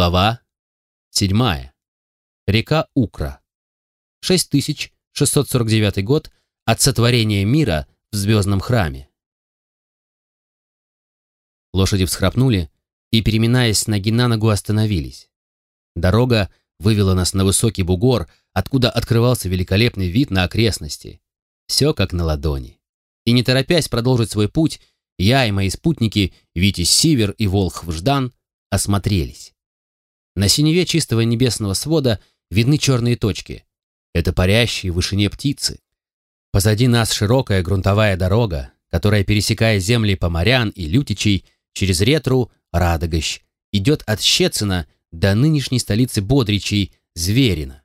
Глава 7. Река Укра. 6649 год от сотворения мира в звездном храме. Лошади всхрапнули и, переминаясь с ноги на ногу, остановились. Дорога вывела нас на высокий бугор, откуда открывался великолепный вид на окрестности. Все как на ладони. И не торопясь продолжить свой путь, я и мои спутники, Витязь Сивер и Волхв Ждан, осмотрелись. На синеве чистого небесного свода видны черные точки. Это парящие в вышине птицы. Позади нас широкая грунтовая дорога, которая, пересекая земли Поморян и Лютичей, через Ретру, Радогощ, идет от Щецина до нынешней столицы Бодричей, Зверина.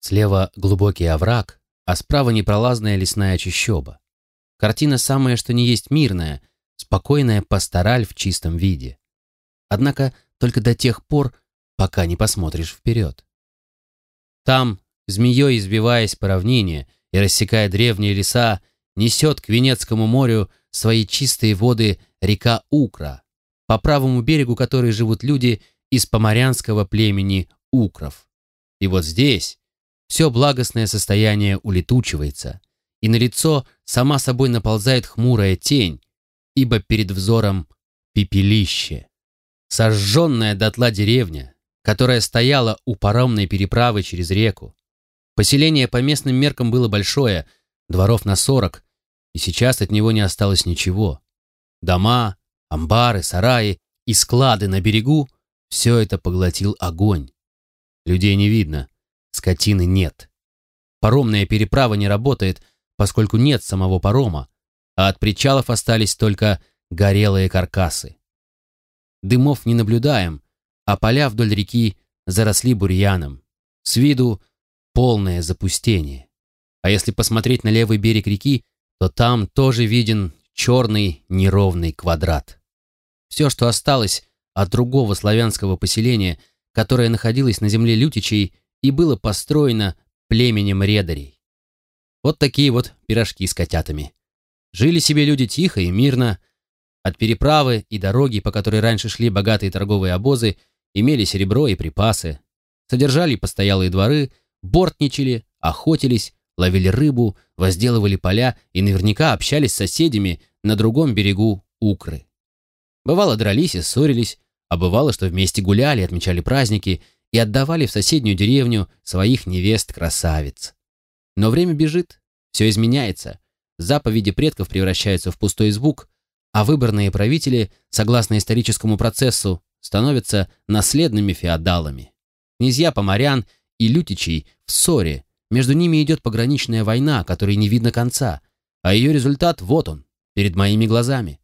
Слева глубокий овраг, а справа непролазная лесная чащоба. Картина самая что не есть мирная, спокойная пастораль в чистом виде. Однако только до тех пор, пока не посмотришь вперед. Там, змеей избиваясь по равнине и рассекая древние леса, несет к Венецкому морю свои чистые воды река Укра, по правому берегу которой живут люди из поморянского племени Укров. И вот здесь все благостное состояние улетучивается, и на лицо сама собой наползает хмурая тень, ибо перед взором пепелище. Сожженная дотла деревня, которая стояла у паромной переправы через реку. Поселение по местным меркам было большое, дворов на сорок, и сейчас от него не осталось ничего. Дома, амбары, сараи и склады на берегу — все это поглотил огонь. Людей не видно, скотины нет. Паромная переправа не работает, поскольку нет самого парома, а от причалов остались только горелые каркасы. Дымов не наблюдаем, а поля вдоль реки заросли бурьяном. С виду полное запустение. А если посмотреть на левый берег реки, то там тоже виден черный неровный квадрат. Все, что осталось от другого славянского поселения, которое находилось на земле Лютичей и было построено племенем редарей. Вот такие вот пирожки с котятами. Жили себе люди тихо и мирно. От переправы и дороги, по которой раньше шли богатые торговые обозы, имели серебро и припасы, содержали постоялые дворы, бортничали, охотились, ловили рыбу, возделывали поля и наверняка общались с соседями на другом берегу Укры. Бывало, дрались и ссорились, а бывало, что вместе гуляли, отмечали праздники и отдавали в соседнюю деревню своих невест-красавиц. Но время бежит, все изменяется, заповеди предков превращаются в пустой звук, а выборные правители, согласно историческому процессу, становятся наследными феодалами. Князья Поморян и Лютичей в ссоре, между ними идет пограничная война, которой не видно конца, а ее результат вот он, перед моими глазами.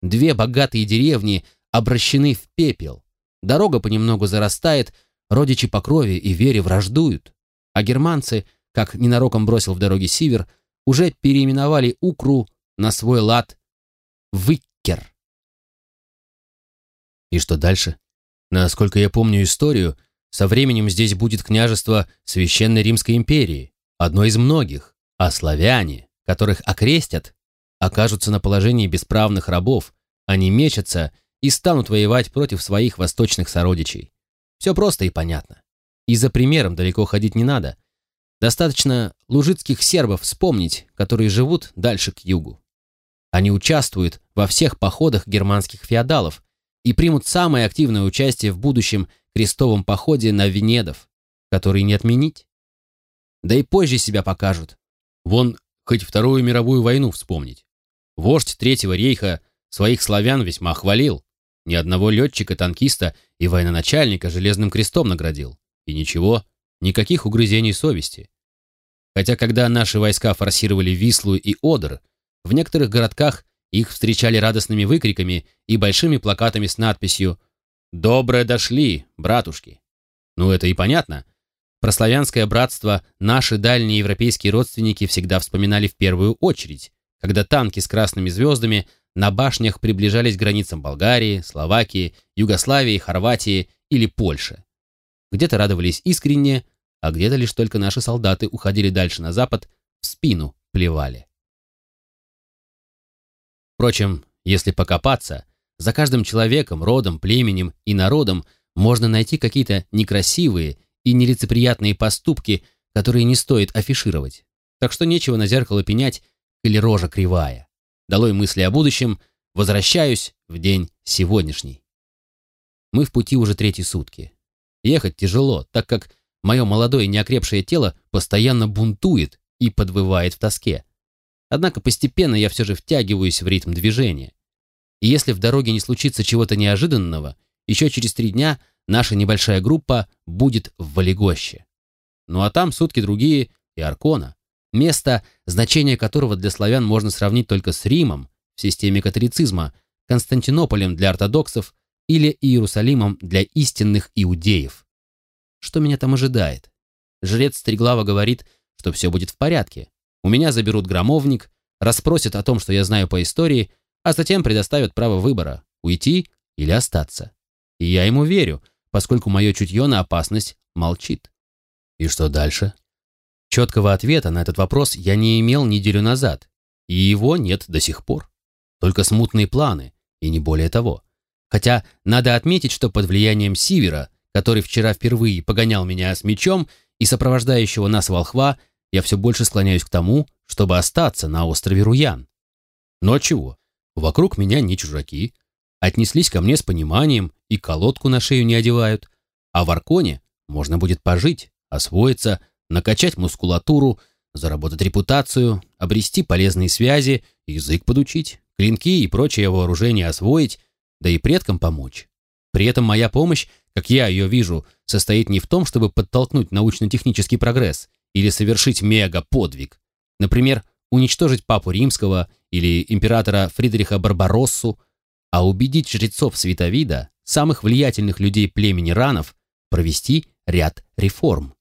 Две богатые деревни обращены в пепел, дорога понемногу зарастает, родичи по крови и вере враждуют, а германцы, как ненароком бросил в дороге Сивер, уже переименовали Укру на свой лад Выккер. И что дальше? Насколько я помню историю, со временем здесь будет княжество Священной Римской империи, одно из многих, а славяне, которых окрестят, окажутся на положении бесправных рабов, они мечутся и станут воевать против своих восточных сородичей. Все просто и понятно. И за примером далеко ходить не надо. Достаточно лужицких сербов вспомнить, которые живут дальше к югу. Они участвуют во всех походах германских феодалов, и примут самое активное участие в будущем крестовом походе на Венедов, который не отменить. Да и позже себя покажут. Вон хоть Вторую мировую войну вспомнить. Вождь Третьего рейха своих славян весьма хвалил. Ни одного летчика-танкиста и военачальника железным крестом наградил. И ничего, никаких угрызений совести. Хотя когда наши войска форсировали Вислу и Одер, в некоторых городках их встречали радостными выкриками и большими плакатами с надписью «Доброе дошли, братушки». Ну, это и понятно. Про славянское братство наши дальние европейские родственники всегда вспоминали в первую очередь, когда танки с красными звездами на башнях приближались к границам Болгарии, Словакии, Югославии, Хорватии или Польши. Где-то радовались искренне, а где-то лишь только наши солдаты уходили дальше на запад, в спину плевали. Впрочем, если покопаться, за каждым человеком, родом, племенем и народом можно найти какие-то некрасивые и нелицеприятные поступки, которые не стоит афишировать. Так что нечего на зеркало пенять или рожа кривая. Долой мысли о будущем, возвращаюсь в день сегодняшний. Мы в пути уже третьи сутки. Ехать тяжело, так как мое молодое неокрепшее тело постоянно бунтует и подвывает в тоске. Однако постепенно я все же втягиваюсь в ритм движения. И если в дороге не случится чего-то неожиданного, еще через три дня наша небольшая группа будет в Валегоще. Ну а там сутки другие и Аркона. Место, значение которого для славян можно сравнить только с Римом в системе католицизма, Константинополем для ортодоксов или Иерусалимом для истинных иудеев. Что меня там ожидает? Жрец Стреглава говорит, что все будет в порядке. У меня заберут громовник, расспросят о том, что я знаю по истории, а затем предоставят право выбора – уйти или остаться. И я ему верю, поскольку мое чутье на опасность молчит. И что дальше? Четкого ответа на этот вопрос я не имел неделю назад, и его нет до сих пор. Только смутные планы, и не более того. Хотя надо отметить, что под влиянием Сивера, который вчера впервые погонял меня с мечом, и сопровождающего нас волхва, я все больше склоняюсь к тому, чтобы остаться на острове Руян. Но чего? Вокруг меня не чужаки. Отнеслись ко мне с пониманием и колодку на шею не одевают. А в Арконе можно будет пожить, освоиться, накачать мускулатуру, заработать репутацию, обрести полезные связи, язык подучить, клинки и прочее вооружение освоить, да и предкам помочь. При этом моя помощь, как я ее вижу, состоит не в том, чтобы подтолкнуть научно-технический прогресс или совершить мега-подвиг. Например, уничтожить папу римского или императора Фридриха Барбароссу, а убедить жрецов Световида, самых влиятельных людей племени ранов, провести ряд реформ.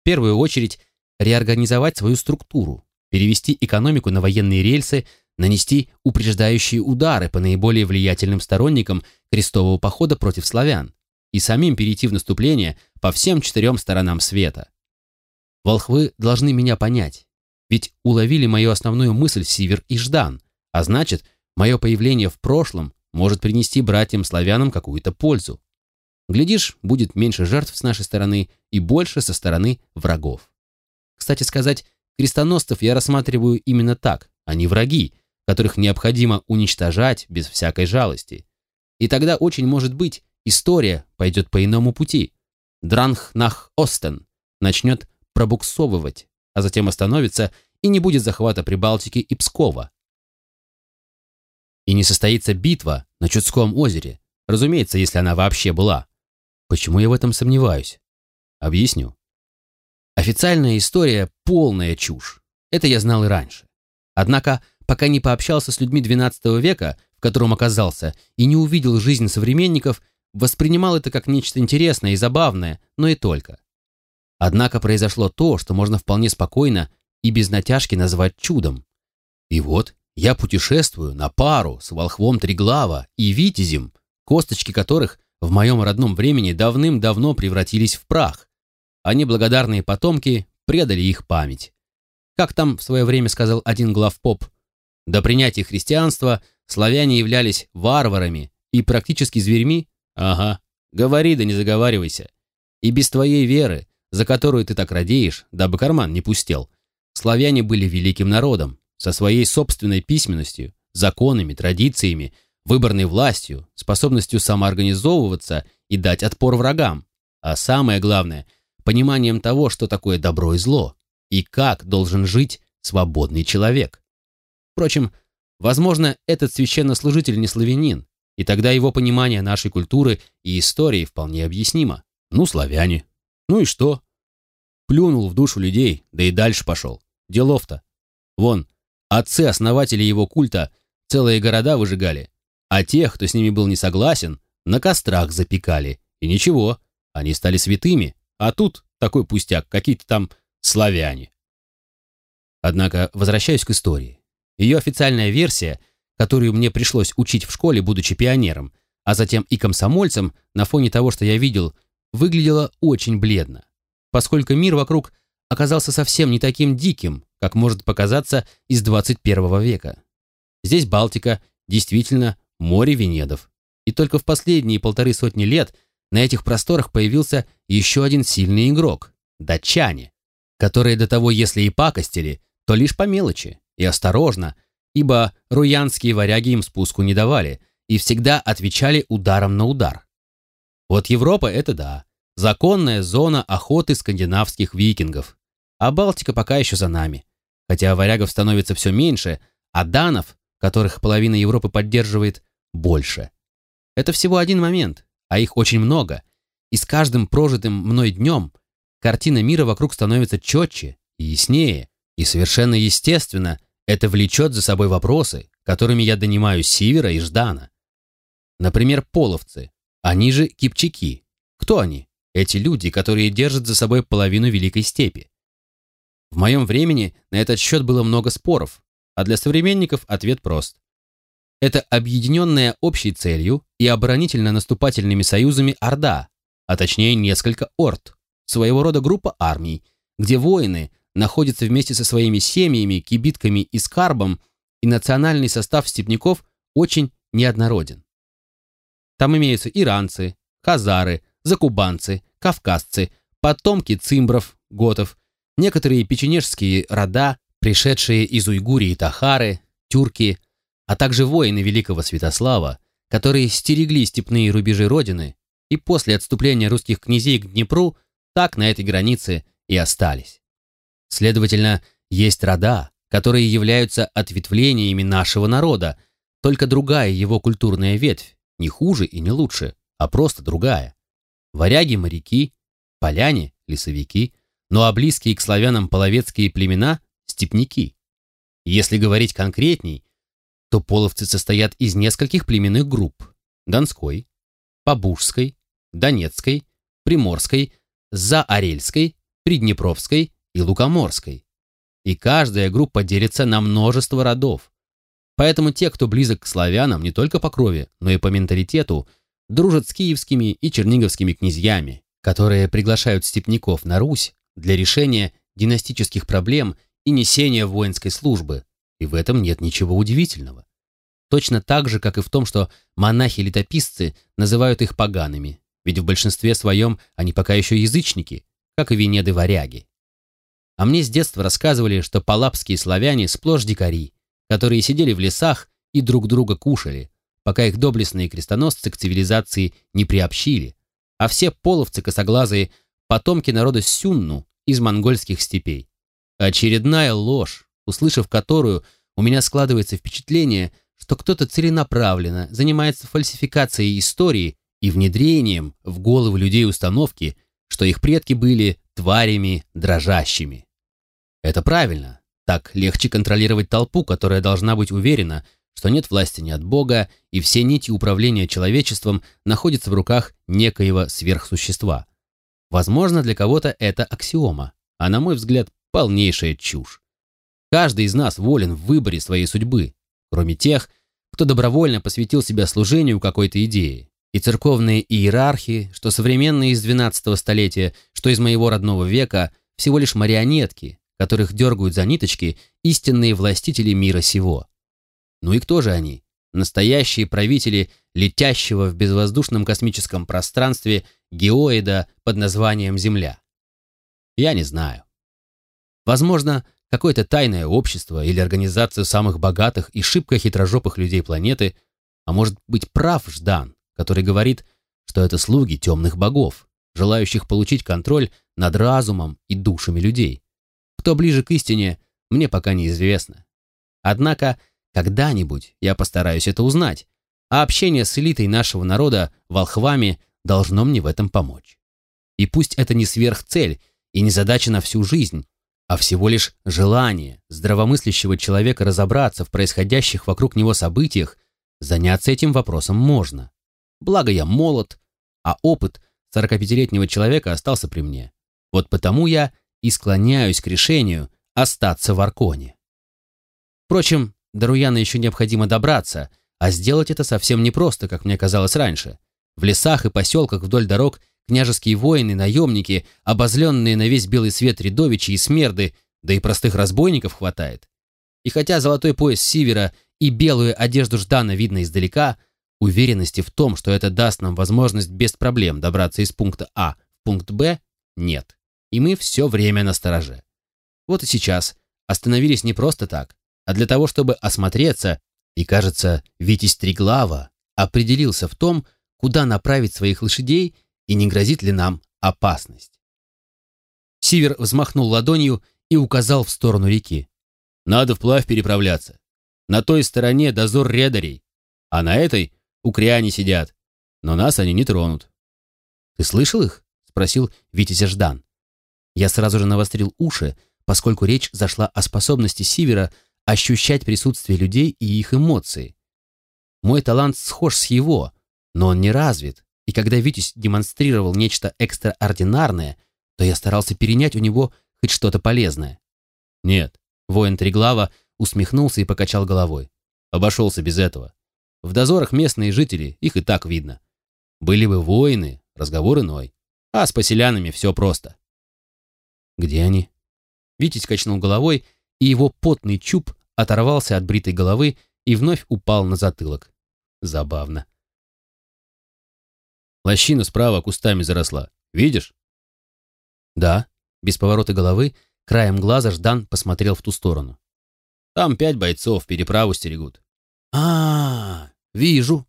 В первую очередь, реорганизовать свою структуру, перевести экономику на военные рельсы, нанести упреждающие удары по наиболее влиятельным сторонникам крестового похода против славян и самим перейти в наступление по всем четырем сторонам света. Волхвы должны меня понять, ведь уловили мою основную мысль Сивер и Ждан, а значит, мое появление в прошлом может принести братьям-славянам какую-то пользу. Глядишь, будет меньше жертв с нашей стороны и больше со стороны врагов. Кстати сказать, крестоносцев я рассматриваю именно так, а не враги, которых необходимо уничтожать без всякой жалости. И тогда очень может быть, история пойдет по иному пути. Дранхнах Остен начнет пробуксовывать, а затем остановится и не будет захвата Прибалтики и Пскова. И не состоится битва на Чудском озере, разумеется, если она вообще была. Почему я в этом сомневаюсь? Объясню. Официальная история – полная чушь. Это я знал и раньше. Однако, пока не пообщался с людьми XII века, в котором оказался, и не увидел жизнь современников, воспринимал это как нечто интересное и забавное, но и только. Однако произошло то, что можно вполне спокойно и без натяжки назвать чудом. И вот я путешествую на пару с волхвом Триглава и Витязем, косточки которых в моем родном времени давным-давно превратились в прах, а неблагодарные потомки предали их память. Как там в свое время сказал один главпоп, до принятия христианства славяне являлись варварами и практически зверьми? Ага, говори да не заговаривайся. И без твоей веры, за которую ты так радеешь, дабы карман не пустел, славяне были великим народом, со своей собственной письменностью, законами, традициями, выборной властью, способностью самоорганизовываться и дать отпор врагам, а самое главное – пониманием того, что такое добро и зло, и как должен жить свободный человек. Впрочем, возможно, этот священнослужитель не славянин, и тогда его понимание нашей культуры и истории вполне объяснимо. Ну, славяне. Ну и что? Плюнул в душу людей, да и дальше пошел. Делов-то. Вон, отцы-основатели его культа целые города выжигали, а тех, кто с ними был не согласен, на кострах запекали. И ничего, они стали святыми, а тут такой пустяк, какие-то там славяне. Однако возвращаюсь к истории. Ее официальная версия, которую мне пришлось учить в школе, будучи пионером, а затем и комсомольцем, на фоне того, что я видел, выглядела очень бледно, поскольку мир вокруг оказался совсем не таким диким, как может показаться из 21 века. Здесь Балтика действительно море Венедов, и только в последние полторы сотни лет на этих просторах появился еще один сильный игрок – датчане, которые до того, если и пакостили, то лишь по мелочи и осторожно, ибо руянские варяги им спуску не давали и всегда отвечали ударом на удар. Вот Европа – это да, законная зона охоты скандинавских викингов, а Балтика пока еще за нами. Хотя варягов становится все меньше, а данов, которых половина Европы поддерживает, больше. Это всего один момент, а их очень много, и с каждым прожитым мной днем картина мира вокруг становится четче и яснее, и совершенно естественно это влечет за собой вопросы, которыми я донимаю Сивера и Ждана. Например, половцы, они же кипчаки. Кто они? Эти люди, которые держат за собой половину Великой Степи. В моем времени на этот счет было много споров, а для современников ответ прост. Это объединенная общей целью и оборонительно-наступательными союзами Орда, а точнее несколько Орд, своего рода группа армий, где воины находятся вместе со своими семьями, кибитками и скарбом, и национальный состав степняков очень неоднороден. Там имеются иранцы, хазары, закубанцы, кавказцы, потомки цимбров, готов, некоторые печенежские рода, пришедшие из Уйгурии Тахары, тюрки, а также воины Великого Святослава, которые стерегли степные рубежи Родины и после отступления русских князей к Днепру так на этой границе и остались. Следовательно, есть рода, которые являются ответвлениями нашего народа, только другая его культурная ветвь, не хуже и не лучше, а просто другая. Варяги-моряки, поляне, лесовики, ну а близкие к славянам половецкие племена – степняки. Если говорить конкретней, то половцы состоят из нескольких племенных групп – Донской, Побужской, Донецкой, Приморской, Заорельской, Приднепровской и Лукоморской. И каждая группа делится на множество родов. Поэтому те, кто близок к славянам не только по крови, но и по менталитету – дружат с киевскими и черниговскими князьями, которые приглашают степняков на Русь для решения династических проблем и несения воинской службы, и в этом нет ничего удивительного. Точно так же, как и в том, что монахи-летописцы называют их погаными, ведь в большинстве своем они пока еще язычники, как и венеды-варяги. А мне с детства рассказывали, что палапские славяне сплошь дикари, которые сидели в лесах и друг друга кушали, пока их доблестные крестоносцы к цивилизации не приобщили, а все половцы косоглазые – потомки народа Сюнну из монгольских степей. Очередная ложь, услышав которую, у меня складывается впечатление, что кто-то целенаправленно занимается фальсификацией истории и внедрением в головы людей установки, что их предки были тварями дрожащими. Это правильно. Так легче контролировать толпу, которая должна быть уверена, что нет власти ни от Бога, и все нити управления человечеством находятся в руках некоего сверхсущества. Возможно, для кого-то это аксиома, а на мой взгляд, полнейшая чушь. Каждый из нас волен в выборе своей судьбы, кроме тех, кто добровольно посвятил себя служению какой-то идее. И церковные иерархи, что современные из 12 столетия, что из моего родного века, всего лишь марионетки, которых дергают за ниточки истинные властители мира сего. Ну и кто же они? Настоящие правители летящего в безвоздушном космическом пространстве геоида под названием Земля? Я не знаю. Возможно, какое-то тайное общество или организация самых богатых и шибко хитрожопых людей планеты, а может быть прав Ждан, который говорит, что это слуги темных богов, желающих получить контроль над разумом и душами людей. Кто ближе к истине, мне пока неизвестно. Однако когда-нибудь я постараюсь это узнать, а общение с элитой нашего народа, волхвами, должно мне в этом помочь. И пусть это не сверхцель и не задача на всю жизнь, а всего лишь желание здравомыслящего человека разобраться в происходящих вокруг него событиях, заняться этим вопросом можно. Благо я молод, а опыт 45-летнего человека остался при мне. Вот потому я и склоняюсь к решению остаться в Арконе. Впрочем, до Руяна еще необходимо добраться, а сделать это совсем непросто, как мне казалось раньше. В лесах и поселках вдоль дорог княжеские воины, наемники, обозленные на весь белый свет рядовичи и смерды, да и простых разбойников хватает. И хотя золотой пояс Сивера и белую одежду Ждана видно издалека, уверенности в том, что это даст нам возможность без проблем добраться из пункта А в пункт Б, нет. И мы все время на стороже. Вот и сейчас остановились не просто так, а для того, чтобы осмотреться, и, кажется, Витязь Триглава определился в том, куда направить своих лошадей и не грозит ли нам опасность. Сивер взмахнул ладонью и указал в сторону реки. «Надо вплавь переправляться. На той стороне дозор редарей, а на этой укряне сидят, но нас они не тронут». «Ты слышал их?» — спросил Витязя Ждан. Я сразу же навострил уши, поскольку речь зашла о способности Сивера ощущать присутствие людей и их эмоции. Мой талант схож с его, но он не развит, и когда Витязь демонстрировал нечто экстраординарное, то я старался перенять у него хоть что-то полезное. Нет, воин Триглава усмехнулся и покачал головой. Обошелся без этого. В дозорах местные жители, их и так видно. Были бы воины, разговор иной. А с поселянами все просто. Где они? Витязь качнул головой, и его потный чуб оторвался от бритой головы и вновь упал на затылок. Забавно. Лощина справа кустами заросла. Видишь? Да. Без поворота головы, краем глаза Ждан посмотрел в ту сторону. Там пять бойцов переправу стерегут. А, -а, -а вижу.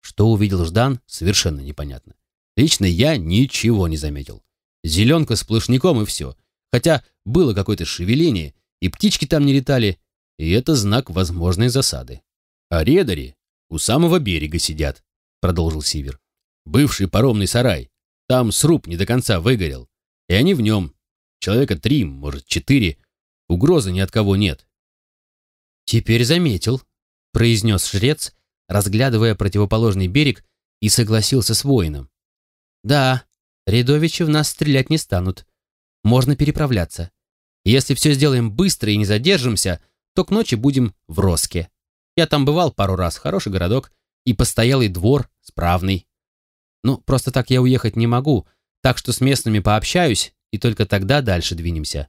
Что увидел Ждан, совершенно непонятно. Лично я ничего не заметил. Зеленка сплошняком и все. Хотя было какое-то шевеление, и птички там не летали, и это знак возможной засады. А редари у самого берега сидят, продолжил Сивер. Бывший паромный сарай. Там сруб не до конца выгорел. И они в нем. Человека три, может, четыре. Угрозы ни от кого нет. «Теперь заметил», — произнес жрец, разглядывая противоположный берег, и согласился с воином. «Да, рядовичи в нас стрелять не станут. Можно переправляться. Если все сделаем быстро и не задержимся, то к ночи будем в Роске. Я там бывал пару раз, хороший городок, и постоялый двор справный. Ну, просто так я уехать не могу, так что с местными пообщаюсь, и только тогда дальше двинемся.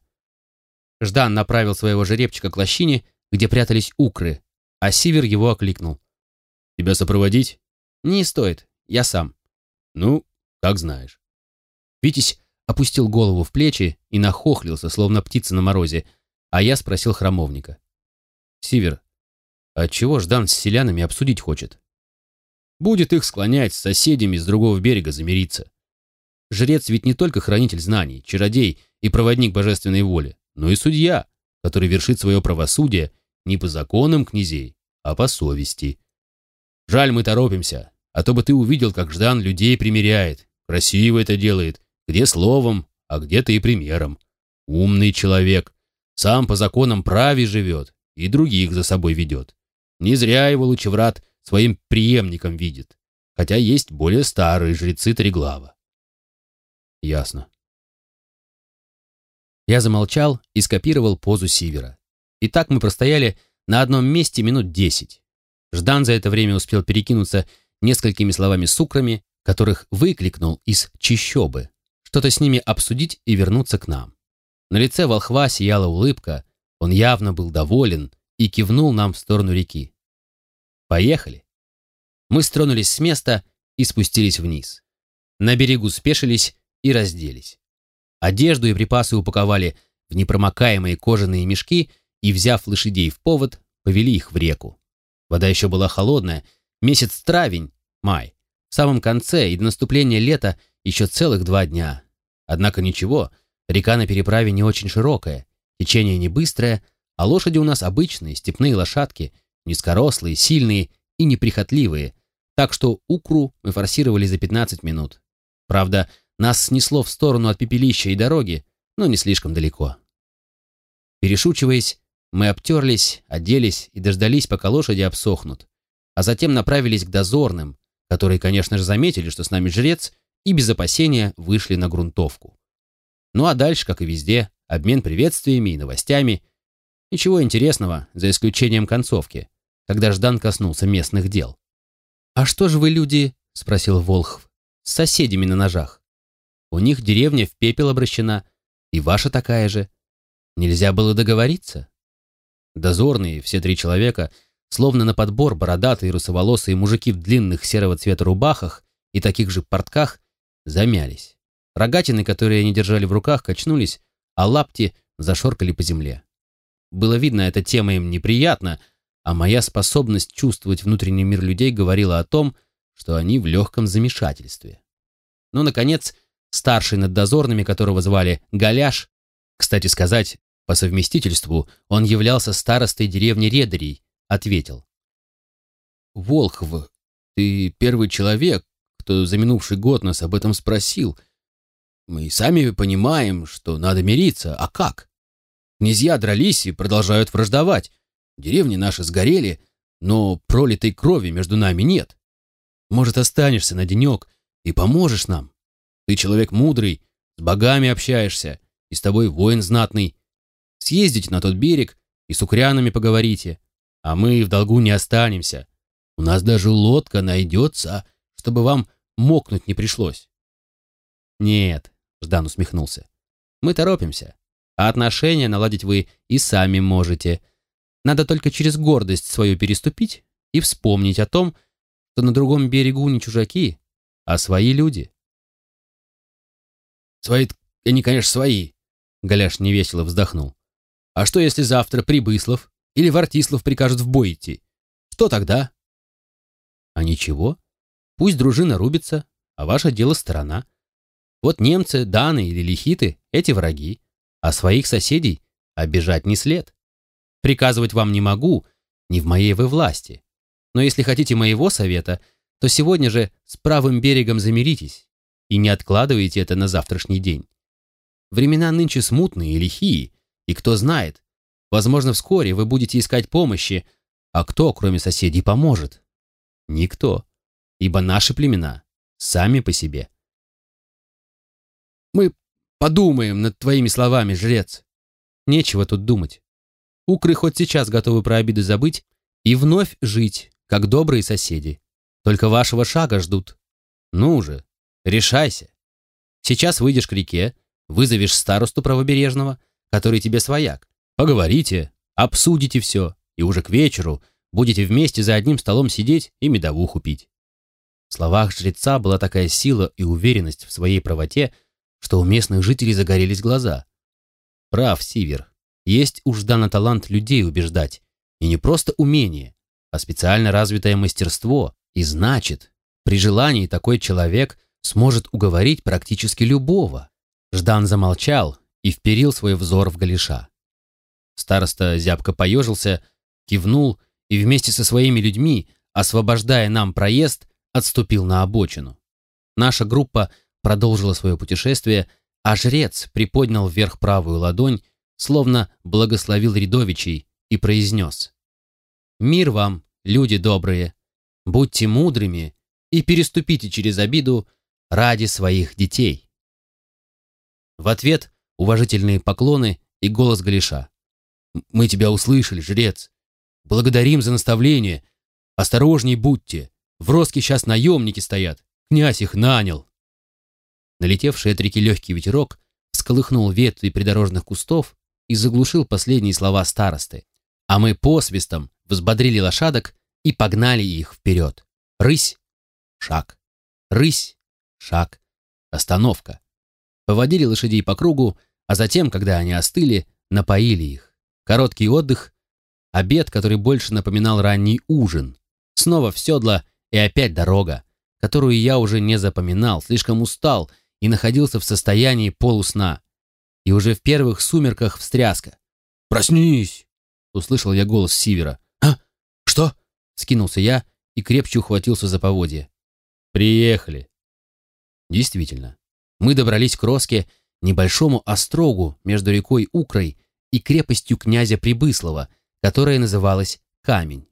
Ждан направил своего жеребчика к лощине, где прятались укры, а Сивер его окликнул. «Тебя сопроводить?» «Не стоит, я сам». «Ну, как знаешь». Витязь опустил голову в плечи и нахохлился, словно птица на морозе, а я спросил храмовника. «Сивер, а чего Ждан с селянами обсудить хочет?» Будет их склонять с соседями с другого берега замириться. Жрец ведь не только хранитель знаний, чародей и проводник божественной воли, но и судья, который вершит свое правосудие не по законам князей, а по совести. Жаль, мы торопимся, а то бы ты увидел, как Ждан людей примиряет. Красиво это делает, где словом, а где-то и примером. Умный человек, сам по законам праве живет и других за собой ведет. Не зря его лучеврат своим преемником видит, хотя есть более старые жрецы Триглава. Ясно. Я замолчал и скопировал позу Сивера. И так мы простояли на одном месте минут десять. Ждан за это время успел перекинуться несколькими словами с украми, которых выкликнул из чищобы, что-то с ними обсудить и вернуться к нам. На лице волхва сияла улыбка, он явно был доволен и кивнул нам в сторону реки. Поехали. Мы стронулись с места и спустились вниз. На берегу спешились и разделись. Одежду и припасы упаковали в непромокаемые кожаные мешки и, взяв лошадей в повод, повели их в реку. Вода еще была холодная, месяц травень, май. В самом конце и до наступления лета еще целых два дня. Однако ничего, река на переправе не очень широкая, течение не быстрое, а лошади у нас обычные, степные лошадки – низкорослые, сильные и неприхотливые, так что Укру мы форсировали за 15 минут. Правда, нас снесло в сторону от пепелища и дороги, но не слишком далеко. Перешучиваясь, мы обтерлись, оделись и дождались, пока лошади обсохнут, а затем направились к дозорным, которые, конечно же, заметили, что с нами жрец, и без опасения вышли на грунтовку. Ну а дальше, как и везде, обмен приветствиями и новостями. Ничего интересного, за исключением концовки когда Ждан коснулся местных дел. «А что же вы, люди?» — спросил Волхв. «С соседями на ножах. У них деревня в пепел обращена, и ваша такая же. Нельзя было договориться?» Дозорные, все три человека, словно на подбор бородатые русоволосые мужики в длинных серого цвета рубахах и таких же портках замялись. Рогатины, которые они держали в руках, качнулись, а лапти зашоркали по земле. Было видно, эта тема им неприятна, а моя способность чувствовать внутренний мир людей говорила о том, что они в легком замешательстве. Но, ну, наконец, старший над дозорными, которого звали Голяш, кстати сказать, по совместительству он являлся старостой деревни Редарей, ответил. «Волхв, ты первый человек, кто за минувший год нас об этом спросил. Мы и сами понимаем, что надо мириться, а как? Князья дрались и продолжают враждовать. Деревни наши сгорели, но пролитой крови между нами нет. Может, останешься на денек и поможешь нам? Ты человек мудрый, с богами общаешься, и с тобой воин знатный. Съездите на тот берег и с укрянами поговорите, а мы в долгу не останемся. У нас даже лодка найдется, чтобы вам мокнуть не пришлось. Нет, Ждан усмехнулся. Мы торопимся, а отношения наладить вы и сами можете. Надо только через гордость свою переступить и вспомнить о том, что на другом берегу не чужаки, а свои люди. Свои, они, конечно, свои, Голяш невесело вздохнул. А что, если завтра Прибыслов или Вартислав прикажут в бой идти? Что тогда? А ничего. Пусть дружина рубится, а ваше дело сторона. Вот немцы, даны или лихиты — эти враги, а своих соседей обижать не след. Приказывать вам не могу, не в моей вы власти. Но если хотите моего совета, то сегодня же с правым берегом замиритесь и не откладывайте это на завтрашний день. Времена нынче смутные и лихие, и кто знает, возможно, вскоре вы будете искать помощи, а кто, кроме соседей, поможет? Никто, ибо наши племена сами по себе. Мы подумаем над твоими словами, жрец. Нечего тут думать. Укры хоть сейчас готовы про обиды забыть и вновь жить, как добрые соседи. Только вашего шага ждут. Ну же, решайся. Сейчас выйдешь к реке, вызовешь старосту правобережного, который тебе свояк. Поговорите, обсудите все, и уже к вечеру будете вместе за одним столом сидеть и медовуху пить. В словах жреца была такая сила и уверенность в своей правоте, что у местных жителей загорелись глаза. Прав, Сивер. Есть у Ждана талант людей убеждать. И не просто умение, а специально развитое мастерство. И значит, при желании такой человек сможет уговорить практически любого. Ждан замолчал и вперил свой взор в Галиша. Староста зябко поежился, кивнул и вместе со своими людьми, освобождая нам проезд, отступил на обочину. Наша группа продолжила свое путешествие, а жрец приподнял вверх правую ладонь, словно благословил Рядовичей и произнес «Мир вам, люди добрые, будьте мудрыми и переступите через обиду ради своих детей». В ответ уважительные поклоны и голос Галиша. «Мы тебя услышали, жрец. Благодарим за наставление. Осторожней будьте. В Роске сейчас наемники стоят. Князь их нанял». Налетевший от реки легкий ветерок всколыхнул ветви придорожных кустов и заглушил последние слова старосты. А мы посвистом взбодрили лошадок и погнали их вперед. Рысь, шаг, рысь, шаг, остановка поводили лошадей по кругу, а затем, когда они остыли, напоили их. Короткий отдых, обед, который больше напоминал ранний ужин. Снова в седло и опять дорога, которую я уже не запоминал, слишком устал и находился в состоянии полусна. И уже в первых сумерках встряска. «Проснись!» — услышал я голос Сивера. «А? Что?» — скинулся я и крепче ухватился за поводья. «Приехали!» Действительно, мы добрались к Роске, небольшому острогу между рекой Укрой и крепостью князя Прибыслова, которая называлась Камень.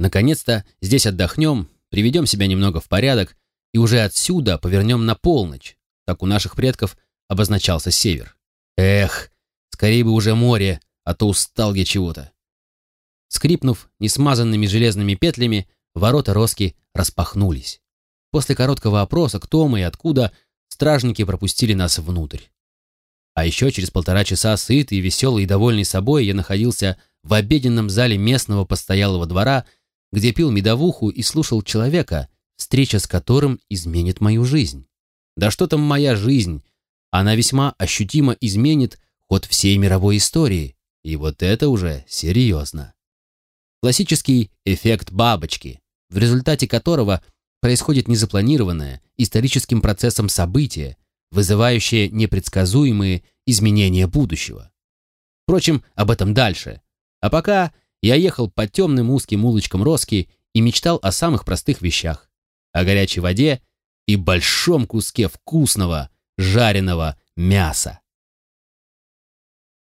Наконец-то здесь отдохнем, приведем себя немного в порядок и уже отсюда повернем на полночь, так у наших предков обозначался север. Эх, скорее бы уже море, а то устал я чего-то. Скрипнув несмазанными железными петлями, ворота Роски распахнулись. После короткого опроса, кто мы и откуда, стражники пропустили нас внутрь. А еще через полтора часа сытый, веселый и довольный собой я находился в обеденном зале местного постоялого двора, где пил медовуху и слушал человека, встреча с которым изменит мою жизнь. Да что там моя жизнь? Она весьма ощутимо изменит ход всей мировой истории. И вот это уже серьезно. Классический эффект бабочки, в результате которого происходит незапланированное историческим процессом событие, вызывающее непредсказуемые изменения будущего. Впрочем, об этом дальше. А пока я ехал по темным узким улочкам Роски и мечтал о самых простых вещах. О горячей воде и большом куске вкусного жареного мяса.